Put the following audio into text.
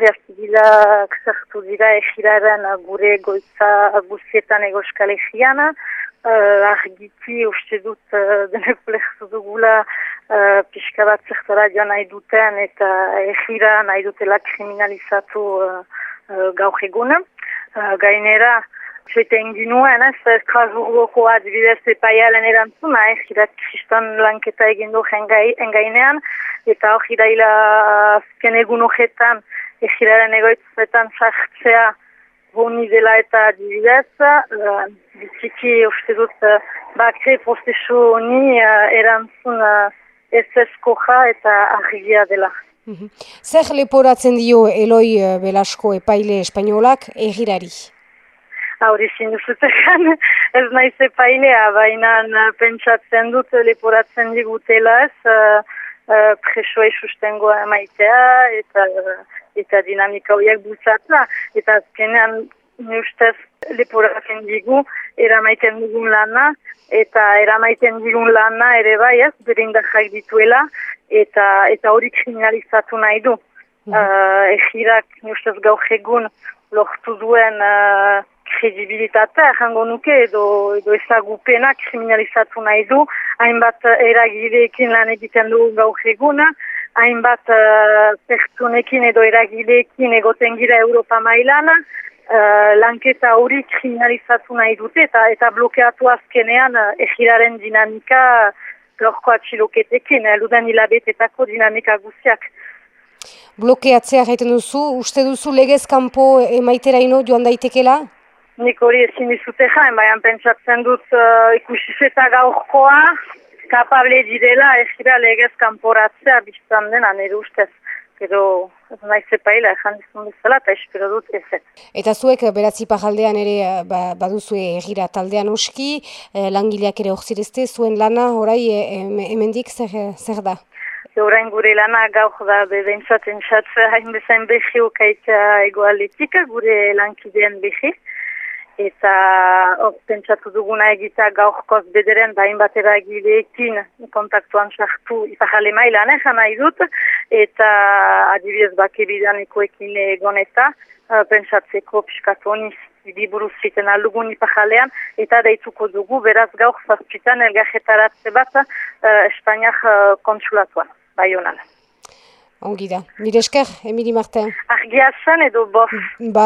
Guardia Zibilak zertu dira egiraren gure goitza guztietan egoskal egiana. Uh, argiti uste dut uh, denek lehzu dugula uh, pixka bat zertara joan nahi duten eta egira nahi dutela kriminalizatu uh, uh, gaur eguna. Uh, gainera, Zoiten ginuen, ez, Strasburgoko adibidez epaialen erantzuna, ez, irat kriston lanketa egindu engainean, eta hori daila azken egun horretan, ez iraren egoitzetan sartzea boni dela eta adibidez, uh, biziki uste dut uh, bakre prozesu honi uh, erantzun uh, ez ezkoja eta argia dela. Mhm. Zer leporatzen dio Eloi Belasko epaile espainolak egirari? hori zinuzutekan ez naiz epailea, baina pentsatzen dut leporatzen digutela ez uh, uh, presoa maitea eta, eta dinamika horiek bultzatza. Eta azkenean ustez leporatzen digu eramaiten dugun lana eta eramaiten digun lana ere bai ez berindajak dituela eta eta hori kriminalizatu nahi du. Mm -hmm. uh, egirak ustez gaur egun lortu duen uh, kredibilitatea jango nuke edo, edo ezagupena kriminalizatu nahi du, hainbat eragileekin lan egiten du gaur eguna, hainbat uh, pertsonekin edo eragileekin egoten gira Europa mailana, uh, lanketa hori kriminalizatu nahi dute eta eta blokeatu azkenean uh, egiraren dinamika gaurko atxiloketekin, eludan hilabetetako dinamika guztiak. Blokeatzea gaiten duzu, uste duzu legez kanpo emaitera ino joan daitekela? nik hori ezin izute jain, baina pentsatzen dut uh, ikusizeta gaurkoa, kapable direla ez gira legez kanporatzea biztan dena nire ustez. Pero ez nahi zepaila ezan dizun bezala eta espero dut ez. Eta zuek beratzi pajaldean ere ba, baduzue egira taldean oski, eh, langileak ere horzirezte, zuen lana orai eh, hemendik zer, zer da? Horain gure lana gaur da bebentzaten xatzea hain bezain behi okaita egoaletika gure lankideen behi eta hor pentsatu duguna egita gaurkoz bederen bain batera egileekin kontaktuan sartu ipajale mailan ezan nahi dut eta adibidez bakebidan ekoekin egon eta uh, pentsatzeko piskatoniz diburuz ziten aldugun ipajalean eta deituko dugu beraz gaur zazpitan elgajetaratze bat uh, Espainiak uh, konsulatuan, bai honan. Ongi da. Nire esker, Emili Martin. Argia edo bof. Ba